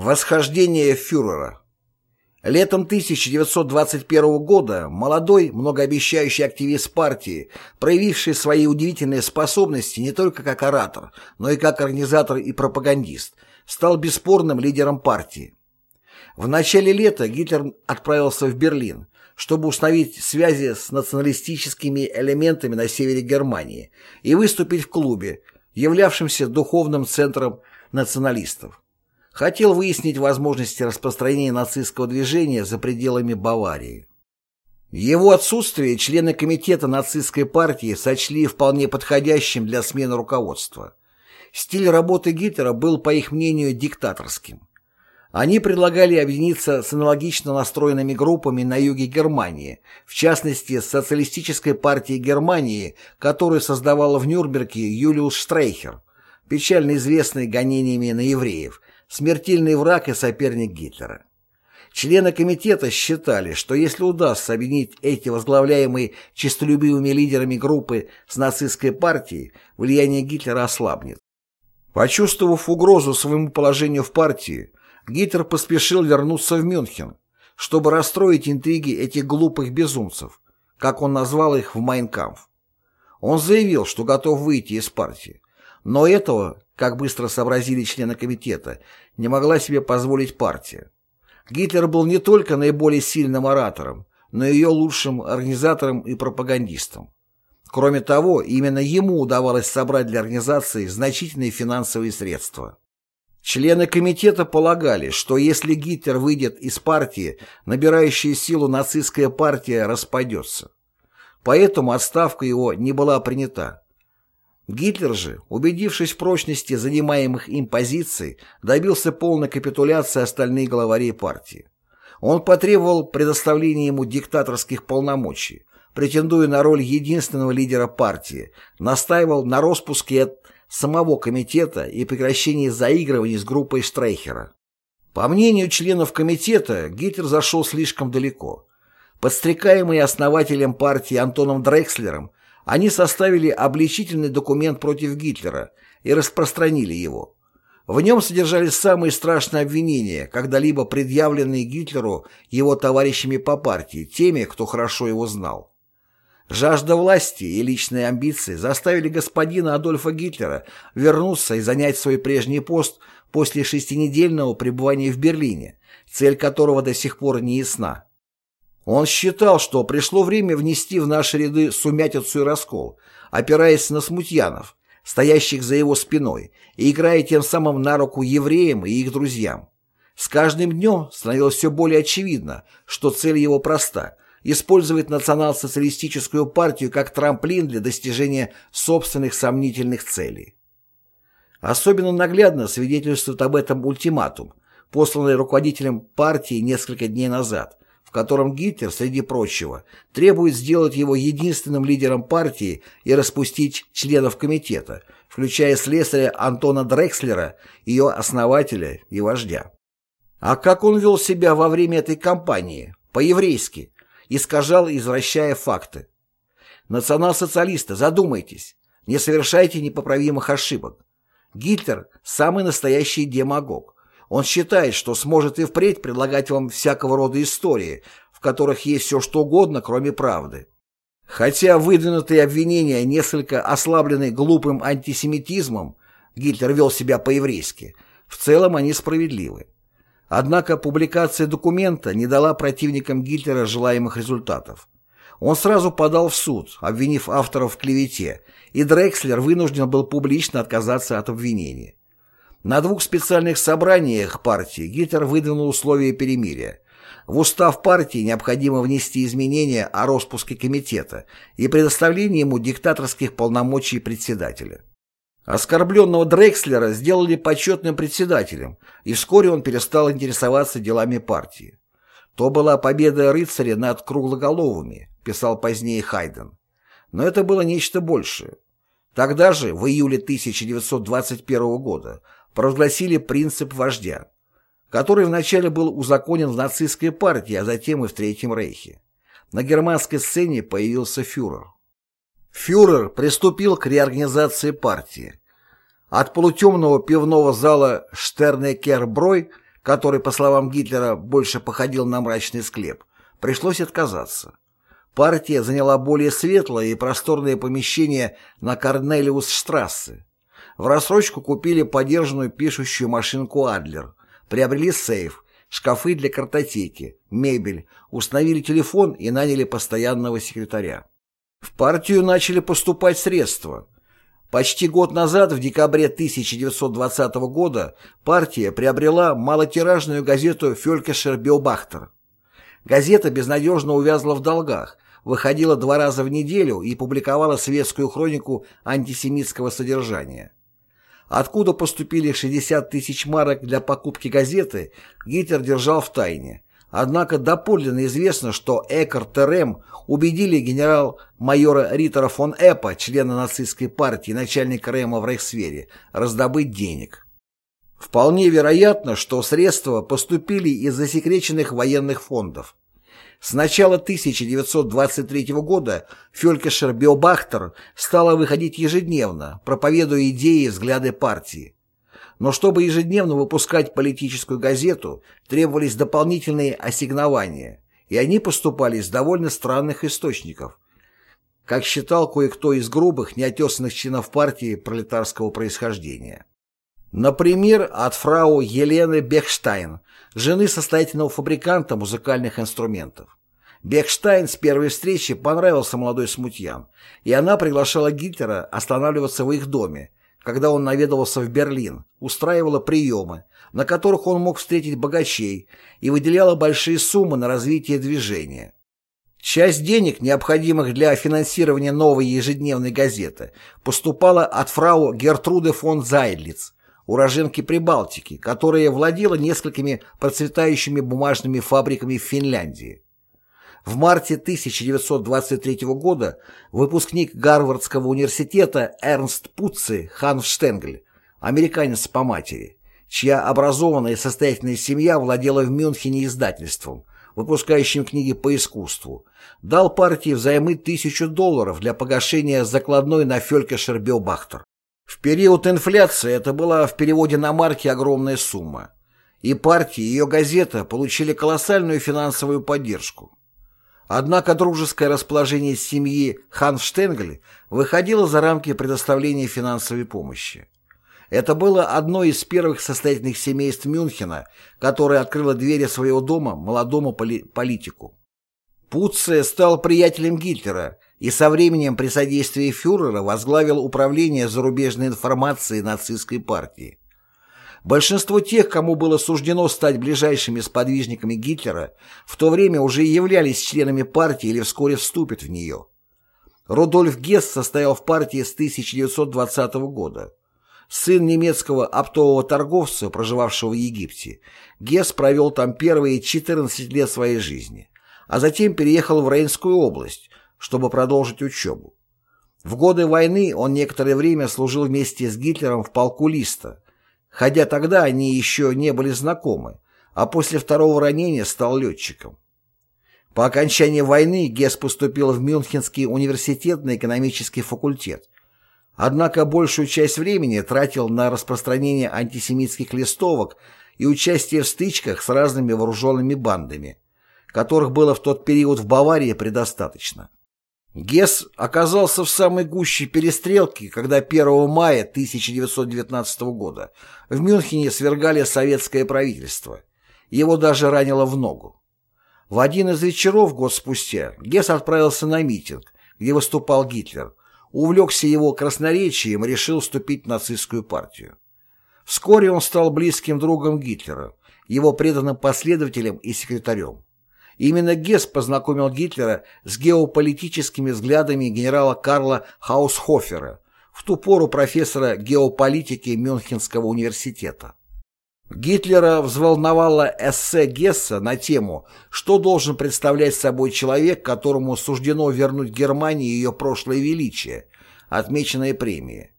Восхождение фюрера Летом 1921 года молодой, многообещающий активист партии, проявивший свои удивительные способности не только как оратор, но и как организатор и пропагандист, стал бесспорным лидером партии. В начале лета Гитлер отправился в Берлин, чтобы установить связи с националистическими элементами на севере Германии и выступить в клубе, являвшемся духовным центром националистов хотел выяснить возможности распространения нацистского движения за пределами Баварии. Его отсутствие члены комитета нацистской партии сочли вполне подходящим для смены руководства. Стиль работы Гитлера был, по их мнению, диктаторским. Они предлагали объединиться с аналогично настроенными группами на юге Германии, в частности, с Социалистической партией Германии, которую создавала в Нюрнберге Юлиус Штрейхер, печально известный гонениями на евреев, смертельный враг и соперник Гитлера. Члены комитета считали, что если удастся объединить эти возглавляемые честолюбивыми лидерами группы с нацистской партией, влияние Гитлера ослабнет. Почувствовав угрозу своему положению в партии, Гитлер поспешил вернуться в Мюнхен, чтобы расстроить интриги этих глупых безумцев, как он назвал их в Майнкамф. Он заявил, что готов выйти из партии, но этого как быстро сообразили члены комитета, не могла себе позволить партия. Гитлер был не только наиболее сильным оратором, но и ее лучшим организатором и пропагандистом. Кроме того, именно ему удавалось собрать для организации значительные финансовые средства. Члены комитета полагали, что если Гитлер выйдет из партии, набирающая силу нацистская партия распадется. Поэтому отставка его не была принята. Гитлер же, убедившись в прочности занимаемых им позиций, добился полной капитуляции остальных главарей партии. Он потребовал предоставления ему диктаторских полномочий, претендуя на роль единственного лидера партии, настаивал на распуске самого комитета и прекращении заигрываний с группой Штрейхера. По мнению членов комитета, Гитлер зашел слишком далеко. Подстрекаемый основателем партии Антоном Дрекслером, они составили обличительный документ против Гитлера и распространили его. В нем содержались самые страшные обвинения, когда-либо предъявленные Гитлеру его товарищами по партии, теми, кто хорошо его знал. Жажда власти и личные амбиции заставили господина Адольфа Гитлера вернуться и занять свой прежний пост после шестинедельного пребывания в Берлине, цель которого до сих пор не ясна. Он считал, что пришло время внести в наши ряды сумятицу и раскол, опираясь на смутьянов, стоящих за его спиной, и играя тем самым на руку евреям и их друзьям. С каждым днем становилось все более очевидно, что цель его проста – использовать национал-социалистическую партию как трамплин для достижения собственных сомнительных целей. Особенно наглядно свидетельствует об этом ультиматум, посланный руководителем партии несколько дней назад, в котором Гитлер, среди прочего, требует сделать его единственным лидером партии и распустить членов комитета, включая слесаря Антона Дрекслера, ее основателя и вождя. А как он вел себя во время этой кампании? По-еврейски. Искажал, извращая факты. Национал-социалисты, задумайтесь. Не совершайте непоправимых ошибок. Гитлер – самый настоящий демагог. Он считает, что сможет и впредь предлагать вам всякого рода истории, в которых есть все что угодно, кроме правды. Хотя выдвинутые обвинения несколько ослаблены глупым антисемитизмом, Гитлер вел себя по-еврейски, в целом они справедливы. Однако публикация документа не дала противникам Гитлера желаемых результатов. Он сразу подал в суд, обвинив авторов в клевете, и Дрекслер вынужден был публично отказаться от обвинения. На двух специальных собраниях партии Гитлер выдвинул условия перемирия. В устав партии необходимо внести изменения о распуске комитета и предоставлении ему диктаторских полномочий председателя. Оскорбленного Дрекслера сделали почетным председателем, и вскоре он перестал интересоваться делами партии. То была победа рыцаря над круглоголовыми, писал позднее Хайден. Но это было нечто большее. Тогда же, в июле 1921 года, провозгласили принцип вождя, который вначале был узаконен в нацистской партии, а затем и в Третьем Рейхе. На германской сцене появился фюрер. Фюрер приступил к реорганизации партии. От полутемного пивного зала Штернекерброй, который, по словам Гитлера, больше походил на мрачный склеп, пришлось отказаться. Партия заняла более светлое и просторное помещение на Корнелиус-штрассе. В рассрочку купили подержанную пишущую машинку «Адлер», приобрели сейф, шкафы для картотеки, мебель, установили телефон и наняли постоянного секретаря. В партию начали поступать средства. Почти год назад, в декабре 1920 года, партия приобрела малотиражную газету «Фелькешер Биобахтер». Газета безнадежно увязла в долгах, выходила два раза в неделю и публиковала светскую хронику антисемитского содержания. Откуда поступили 60 тысяч марок для покупки газеты, Гитлер держал в тайне. Однако доподлинно известно, что Эккарт Терем убедили генерал-майора Риттера фон Эппа, члена нацистской партии, начальника РЭМа в Рейхсфере, раздобыть денег. Вполне вероятно, что средства поступили из засекреченных военных фондов. С начала 1923 года Фелькешер Биобахтер стала выходить ежедневно, проповедуя идеи и взгляды партии. Но чтобы ежедневно выпускать политическую газету, требовались дополнительные ассигнования, и они поступали из довольно странных источников. Как считал кое-кто из грубых, неотесанных членов партии пролетарского происхождения. Например, от фрау Елены Бехштайн, жены состоятельного фабриканта музыкальных инструментов. Бехштайн с первой встречи понравился молодой смутьян, и она приглашала Гитлера останавливаться в их доме, когда он наведывался в Берлин, устраивала приемы, на которых он мог встретить богачей, и выделяла большие суммы на развитие движения. Часть денег, необходимых для финансирования новой ежедневной газеты, поступала от фрау Гертруды фон Зайдлиц, уроженки Прибалтики, которая владела несколькими процветающими бумажными фабриками в Финляндии. В марте 1923 года выпускник Гарвардского университета Эрнст Пуцци Ханфштенгль, американец по матери, чья образованная и состоятельная семья владела в Мюнхене издательством, выпускающим книги по искусству, дал партии взаймы тысячу долларов для погашения закладной на Фелькешер Биобахтер. В период инфляции это была в переводе на марки огромная сумма. И партия, и ее газета получили колоссальную финансовую поддержку. Однако дружеское расположение семьи Ханфштенгель выходило за рамки предоставления финансовой помощи. Это было одно из первых состоятельных семейств Мюнхена, которое открыло двери своего дома молодому поли политику. Пуцце стал приятелем Гитлера и со временем при содействии фюрера возглавил управление зарубежной информацией нацистской партии. Большинство тех, кому было суждено стать ближайшими сподвижниками Гитлера, в то время уже являлись членами партии или вскоре вступят в нее. Рудольф Гесс состоял в партии с 1920 года. Сын немецкого оптового торговца, проживавшего в Египте, Гесс провел там первые 14 лет своей жизни, а затем переехал в Рейнскую область, чтобы продолжить учебу. В годы войны он некоторое время служил вместе с Гитлером в полку Листа, хотя тогда они еще не были знакомы, а после второго ранения стал летчиком. По окончании войны Гесс поступил в Мюнхенский университет на экономический факультет, однако большую часть времени тратил на распространение антисемитских листовок и участие в стычках с разными вооруженными бандами, которых было в тот период в Баварии предостаточно. Гесс оказался в самой гуще перестрелки, когда 1 мая 1919 года в Мюнхене свергали советское правительство. Его даже ранило в ногу. В один из вечеров год спустя Гесс отправился на митинг, где выступал Гитлер, увлекся его красноречием и решил вступить в нацистскую партию. Вскоре он стал близким другом Гитлера, его преданным последователем и секретарем. Именно Гесс познакомил Гитлера с геополитическими взглядами генерала Карла Хаусхофера, в ту пору профессора геополитики Мюнхенского университета. Гитлера взволновало эссе Гесса на тему «Что должен представлять собой человек, которому суждено вернуть Германии ее прошлое величие», отмеченное премией.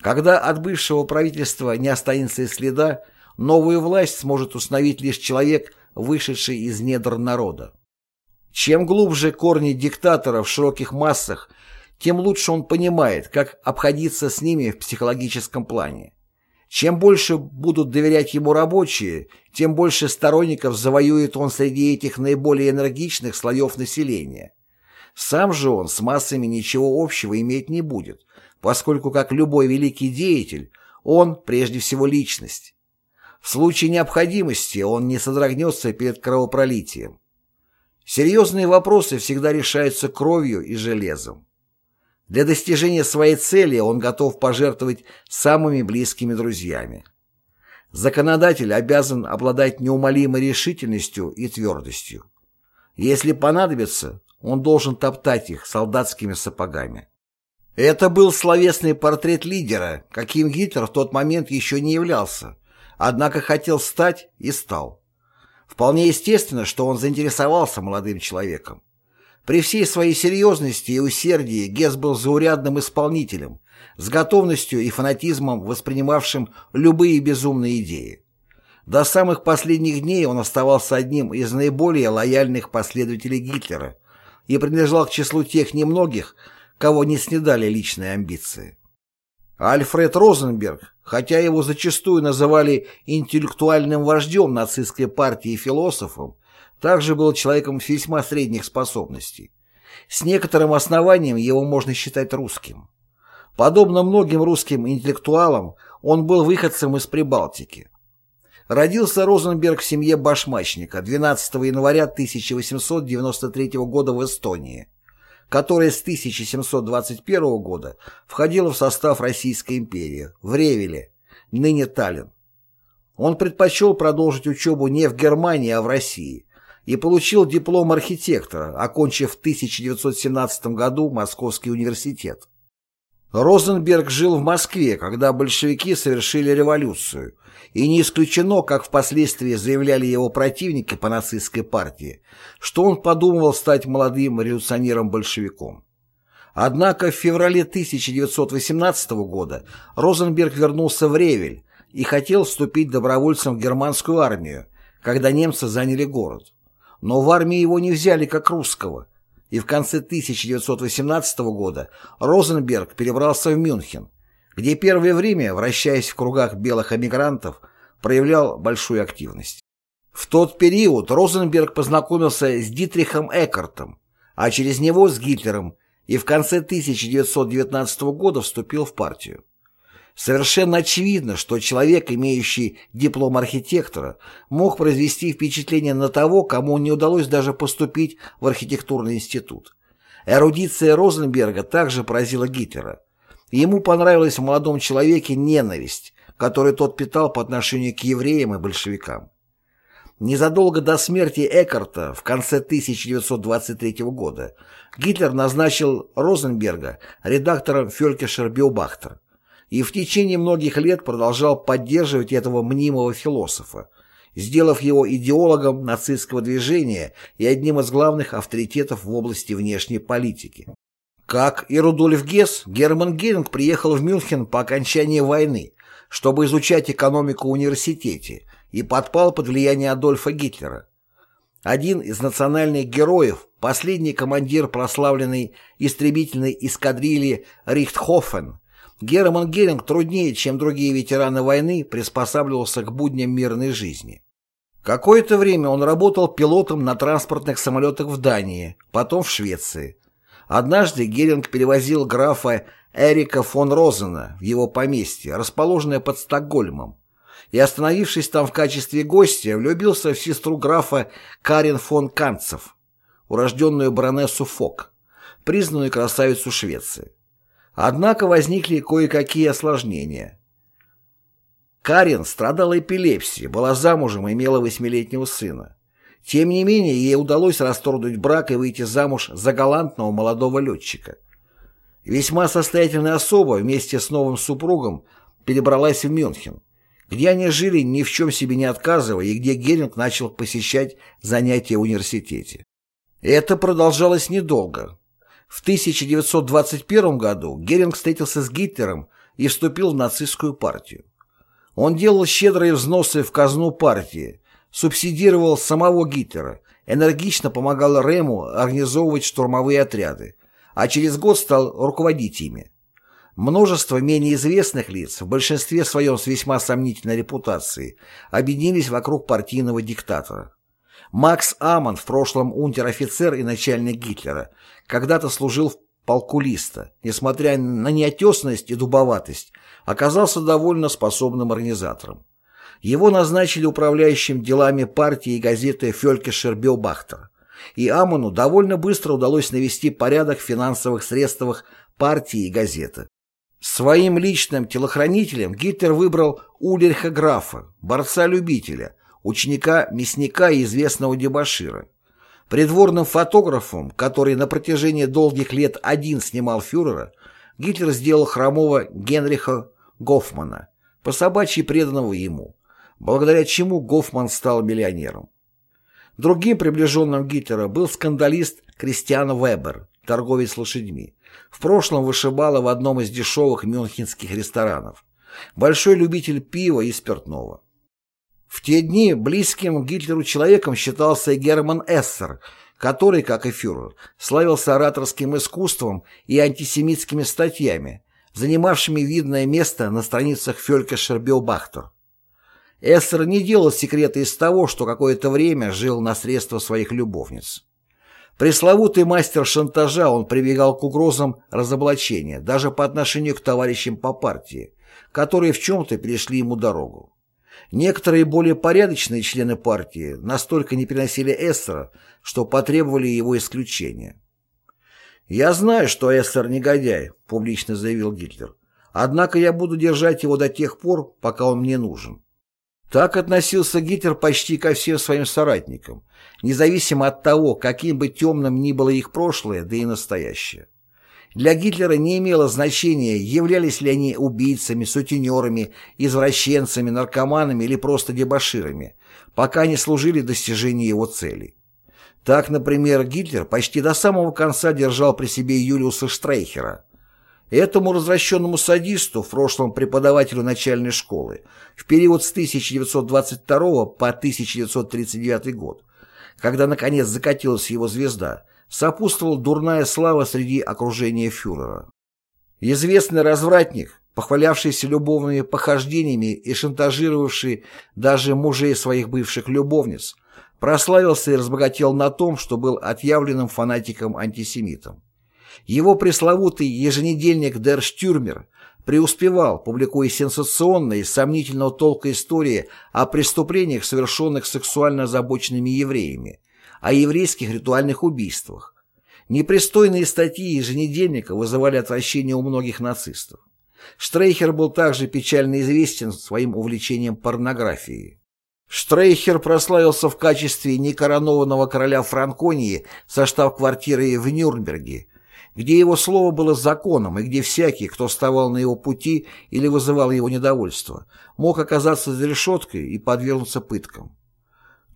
Когда от бывшего правительства не останется и следа, новую власть сможет установить лишь человек, вышедший из недр народа. Чем глубже корни диктатора в широких массах, тем лучше он понимает, как обходиться с ними в психологическом плане. Чем больше будут доверять ему рабочие, тем больше сторонников завоюет он среди этих наиболее энергичных слоев населения. Сам же он с массами ничего общего иметь не будет, поскольку, как любой великий деятель, он прежде всего личность. В случае необходимости он не содрогнется перед кровопролитием. Серьезные вопросы всегда решаются кровью и железом. Для достижения своей цели он готов пожертвовать самыми близкими друзьями. Законодатель обязан обладать неумолимой решительностью и твердостью. Если понадобится, он должен топтать их солдатскими сапогами. Это был словесный портрет лидера, каким Гитлер в тот момент еще не являлся, однако хотел стать и стал. Вполне естественно, что он заинтересовался молодым человеком. При всей своей серьезности и усердии Гесс был заурядным исполнителем, с готовностью и фанатизмом воспринимавшим любые безумные идеи. До самых последних дней он оставался одним из наиболее лояльных последователей Гитлера и принадлежал к числу тех немногих, кого не снедали личные амбиции. Альфред Розенберг, хотя его зачастую называли интеллектуальным вождем нацистской партии и философом, также был человеком весьма средних способностей. С некоторым основанием его можно считать русским. Подобно многим русским интеллектуалам, он был выходцем из Прибалтики. Родился Розенберг в семье башмачника 12 января 1893 года в Эстонии, которая с 1721 года входила в состав Российской империи, в Ревеле, ныне Таллин. Он предпочел продолжить учебу не в Германии, а в России, и получил диплом архитектора, окончив в 1917 году Московский университет. Розенберг жил в Москве, когда большевики совершили революцию, и не исключено, как впоследствии заявляли его противники по нацистской партии, что он подумывал стать молодым революционером-большевиком. Однако в феврале 1918 года Розенберг вернулся в Ревель и хотел вступить добровольцем в германскую армию, когда немцы заняли город но в армии его не взяли как русского, и в конце 1918 года Розенберг перебрался в Мюнхен, где первое время, вращаясь в кругах белых эмигрантов, проявлял большую активность. В тот период Розенберг познакомился с Дитрихом Эккартом, а через него с Гитлером и в конце 1919 года вступил в партию. Совершенно очевидно, что человек, имеющий диплом архитектора, мог произвести впечатление на того, кому не удалось даже поступить в архитектурный институт. Эрудиция Розенберга также поразила Гитлера. Ему понравилась в молодом человеке ненависть, которую тот питал по отношению к евреям и большевикам. Незадолго до смерти Эккарта в конце 1923 года Гитлер назначил Розенберга редактором Фелькешер Биобахтер и в течение многих лет продолжал поддерживать этого мнимого философа, сделав его идеологом нацистского движения и одним из главных авторитетов в области внешней политики. Как и Рудольф Гесс, Герман Геринг приехал в Мюнхен по окончании войны, чтобы изучать экономику в университете, и подпал под влияние Адольфа Гитлера. Один из национальных героев, последний командир прославленной истребительной эскадрильи Рихтхофен, Герман Геринг труднее, чем другие ветераны войны, приспосабливался к будням мирной жизни. Какое-то время он работал пилотом на транспортных самолетах в Дании, потом в Швеции. Однажды Геринг перевозил графа Эрика фон Розена в его поместье, расположенное под Стокгольмом, и, остановившись там в качестве гостя, влюбился в сестру графа Карен фон Канцев, урожденную баронессу Фок, признанную красавицу Швеции. Однако возникли кое-какие осложнения. Карен страдала эпилепсией, была замужем и имела восьмилетнего сына. Тем не менее, ей удалось расторгнуть брак и выйти замуж за галантного молодого летчика. Весьма состоятельная особа вместе с новым супругом перебралась в Мюнхен, где они жили ни в чем себе не отказывая и где Геринг начал посещать занятия в университете. Это продолжалось недолго. В 1921 году Геринг встретился с Гитлером и вступил в нацистскую партию. Он делал щедрые взносы в казну партии, субсидировал самого Гитлера, энергично помогал Рему организовывать штурмовые отряды, а через год стал руководить ими. Множество менее известных лиц, в большинстве своем с весьма сомнительной репутацией, объединились вокруг партийного диктатора. Макс Амон, в прошлом унтер-офицер и начальник Гитлера, когда-то служил в полку Листа, несмотря на неотесность и дубоватость, оказался довольно способным организатором. Его назначили управляющим делами партии и газеты «Фелькешер Биобахтер», и Амону довольно быстро удалось навести порядок в финансовых средствах партии и газеты. Своим личным телохранителем Гитлер выбрал Ульриха Графа, борца-любителя, ученика-мясника и известного дебошира. Придворным фотографом, который на протяжении долгих лет один снимал фюрера, Гитлер сделал хромого Генриха Гофмана, по собачьи преданного ему, благодаря чему Гофман стал миллионером. Другим приближенным Гитлера был скандалист Кристиан Вебер, торговец лошадьми. В прошлом вышибала в одном из дешевых мюнхенских ресторанов. Большой любитель пива и спиртного. В те дни близким Гитлеру человеком считался Герман Эссер, который, как и фюрер, славился ораторским искусством и антисемитскими статьями, занимавшими видное место на страницах Фелькешер Биобахтер. Эссер не делал секрета из того, что какое-то время жил на средства своих любовниц. Пресловутый мастер шантажа, он прибегал к угрозам разоблачения, даже по отношению к товарищам по партии, которые в чем-то перешли ему дорогу. Некоторые более порядочные члены партии настолько не переносили Эссера, что потребовали его исключения. «Я знаю, что Эссер негодяй», — публично заявил Гитлер. «Однако я буду держать его до тех пор, пока он мне нужен». Так относился Гитлер почти ко всем своим соратникам, независимо от того, каким бы темным ни было их прошлое, да и настоящее. Для Гитлера не имело значения, являлись ли они убийцами, сутенерами, извращенцами, наркоманами или просто дебоширами, пока они служили достижению его целей. Так, например, Гитлер почти до самого конца держал при себе Юлиуса Штрейхера. Этому развращенному садисту, в прошлом преподавателю начальной школы, в период с 1922 по 1939 год, когда наконец закатилась его звезда, сопутствовала дурная слава среди окружения фюрера. Известный развратник, похвалявшийся любовными похождениями и шантажировавший даже мужей своих бывших любовниц, прославился и разбогател на том, что был отъявленным фанатиком-антисемитом. Его пресловутый еженедельник «Дер Штюрмер» преуспевал, публикуя сенсационные, сомнительного толка истории о преступлениях, совершенных сексуально озабоченными евреями, о еврейских ритуальных убийствах. Непристойные статьи еженедельника вызывали отвращение у многих нацистов. Штрейхер был также печально известен своим увлечением порнографией. Штрейхер прославился в качестве некоронованного короля Франконии со штаб-квартирой в Нюрнберге, где его слово было законом и где всякий, кто вставал на его пути или вызывал его недовольство, мог оказаться за решеткой и подвергнуться пыткам.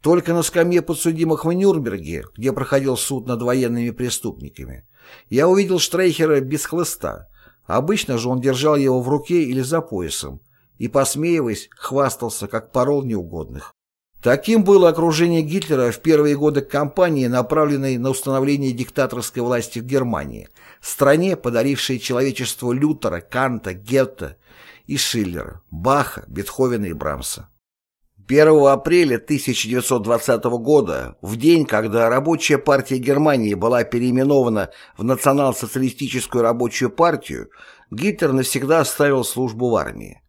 Только на скамье подсудимых в Нюрнберге, где проходил суд над военными преступниками, я увидел Штрейхера без хлыста. Обычно же он держал его в руке или за поясом и, посмеиваясь, хвастался, как порол неугодных. Таким было окружение Гитлера в первые годы кампании, направленной на установление диктаторской власти в Германии, стране, подарившей человечеству Лютера, Канта, Гетте и Шиллера, Баха, Бетховена и Брамса. 1 апреля 1920 года, в день, когда рабочая партия Германии была переименована в Национал-социалистическую рабочую партию, Гитлер навсегда оставил службу в армии.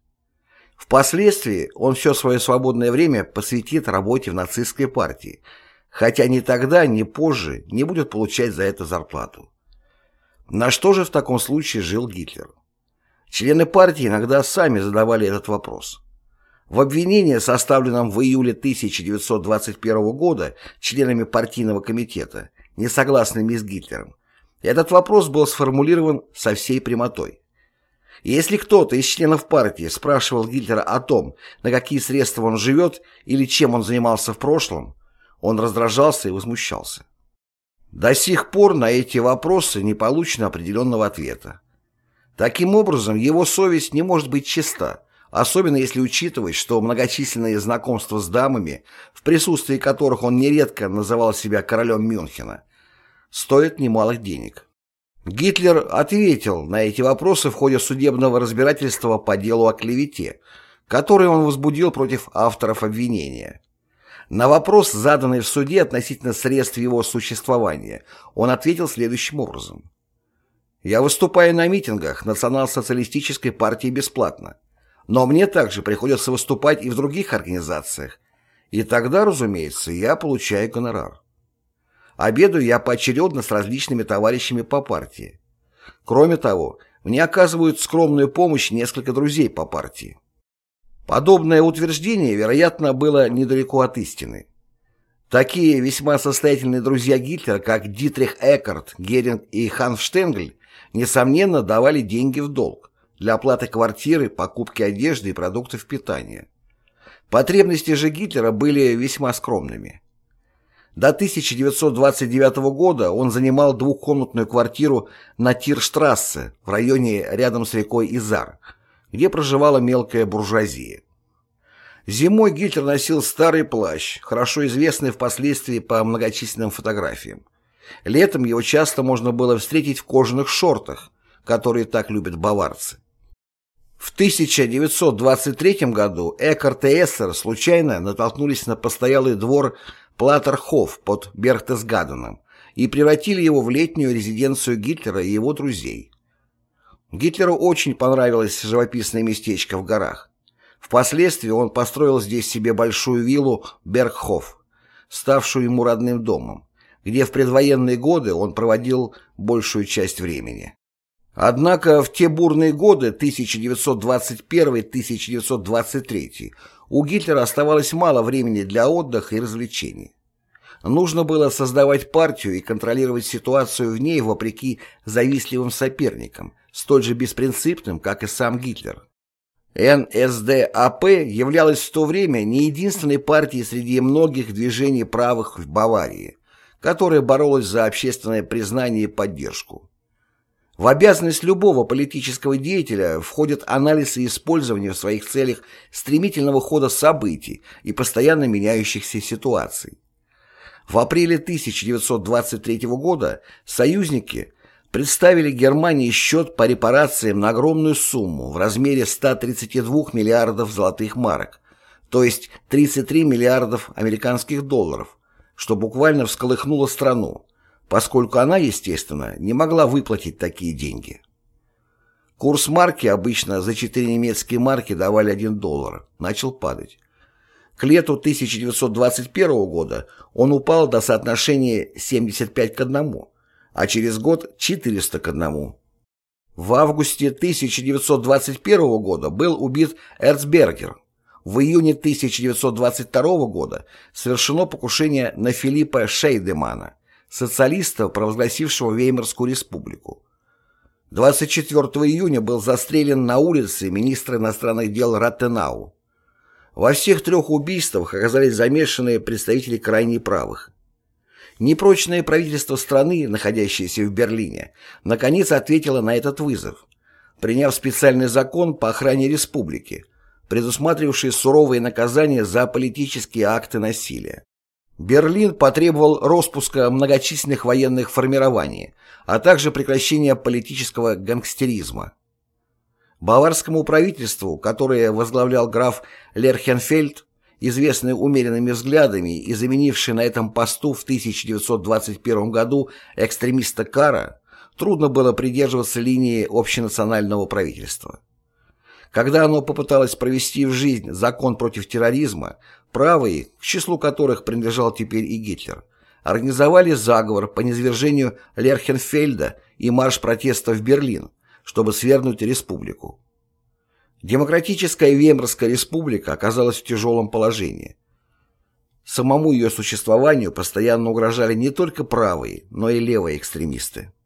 Впоследствии он все свое свободное время посвятит работе в нацистской партии, хотя ни тогда, ни позже не будет получать за это зарплату. На что же в таком случае жил Гитлер? Члены партии иногда сами задавали этот вопрос. В обвинении, составленном в июле 1921 года членами партийного комитета, не согласными с Гитлером, этот вопрос был сформулирован со всей прямотой. Если кто-то из членов партии спрашивал Гитлера о том, на какие средства он живет или чем он занимался в прошлом, он раздражался и возмущался. До сих пор на эти вопросы не получено определенного ответа. Таким образом, его совесть не может быть чиста, особенно если учитывать, что многочисленные знакомства с дамами, в присутствии которых он нередко называл себя королем Мюнхена, стоят немалых денег. Гитлер ответил на эти вопросы в ходе судебного разбирательства по делу о клевете, который он возбудил против авторов обвинения. На вопрос, заданный в суде относительно средств его существования, он ответил следующим образом. «Я выступаю на митингах национал-социалистической партии бесплатно, но мне также приходится выступать и в других организациях, и тогда, разумеется, я получаю гонорар. Обедаю я поочередно с различными товарищами по партии. Кроме того, мне оказывают скромную помощь несколько друзей по партии. Подобное утверждение, вероятно, было недалеко от истины. Такие весьма состоятельные друзья Гитлера, как Дитрих Эккарт, Геринг и Ханс Штенгль, несомненно, давали деньги в долг для оплаты квартиры, покупки одежды и продуктов питания. Потребности же Гитлера были весьма скромными. До 1929 года он занимал двухкомнатную квартиру на Тирштрассе в районе рядом с рекой Изар, где проживала мелкая буржуазия. Зимой Гитлер носил старый плащ, хорошо известный впоследствии по многочисленным фотографиям. Летом его часто можно было встретить в кожаных шортах, которые так любят баварцы. В 1923 году Эккарт и Эссер случайно натолкнулись на постоялый двор Платтерхоф под Берхтесгаденом и превратили его в летнюю резиденцию Гитлера и его друзей. Гитлеру очень понравилось живописное местечко в горах. Впоследствии он построил здесь себе большую виллу Бергхоф, ставшую ему родным домом, где в предвоенные годы он проводил большую часть времени. Однако в те бурные годы 1921-1923 у Гитлера оставалось мало времени для отдыха и развлечений. Нужно было создавать партию и контролировать ситуацию в ней вопреки завистливым соперникам, столь же беспринципным, как и сам Гитлер. НСДАП являлась в то время не единственной партией среди многих движений правых в Баварии, которая боролась за общественное признание и поддержку. В обязанность любого политического деятеля входит анализ и использование в своих целях стремительного хода событий и постоянно меняющихся ситуаций. В апреле 1923 года союзники представили Германии счет по репарациям на огромную сумму в размере 132 миллиардов золотых марок, то есть 33 миллиардов американских долларов, что буквально всколыхнуло страну, поскольку она, естественно, не могла выплатить такие деньги. Курс марки обычно за 4 немецкие марки давали 1 доллар, начал падать. К лету 1921 года он упал до соотношения 75 к 1, а через год 400 к 1. В августе 1921 года был убит Эрцбергер. В июне 1922 года совершено покушение на Филиппа Шейдемана, социалиста, провозгласившего Веймарскую республику. 24 июня был застрелен на улице министр иностранных дел Раттенау. Во всех трех убийствах оказались замешаны представители крайне правых. Непрочное правительство страны, находящееся в Берлине, наконец ответило на этот вызов, приняв специальный закон по охране республики, предусматривавший суровые наказания за политические акты насилия. Берлин потребовал распуска многочисленных военных формирований, а также прекращения политического гангстеризма. Баварскому правительству, которое возглавлял граф Лерхенфельд, известный умеренными взглядами и заменивший на этом посту в 1921 году экстремиста Кара, трудно было придерживаться линии общенационального правительства. Когда оно попыталось провести в жизнь закон против терроризма, правые, к числу которых принадлежал теперь и Гитлер, организовали заговор по низвержению Лерхенфельда и марш протеста в Берлин, чтобы свергнуть республику. Демократическая Веймарская республика оказалась в тяжелом положении. Самому ее существованию постоянно угрожали не только правые, но и левые экстремисты.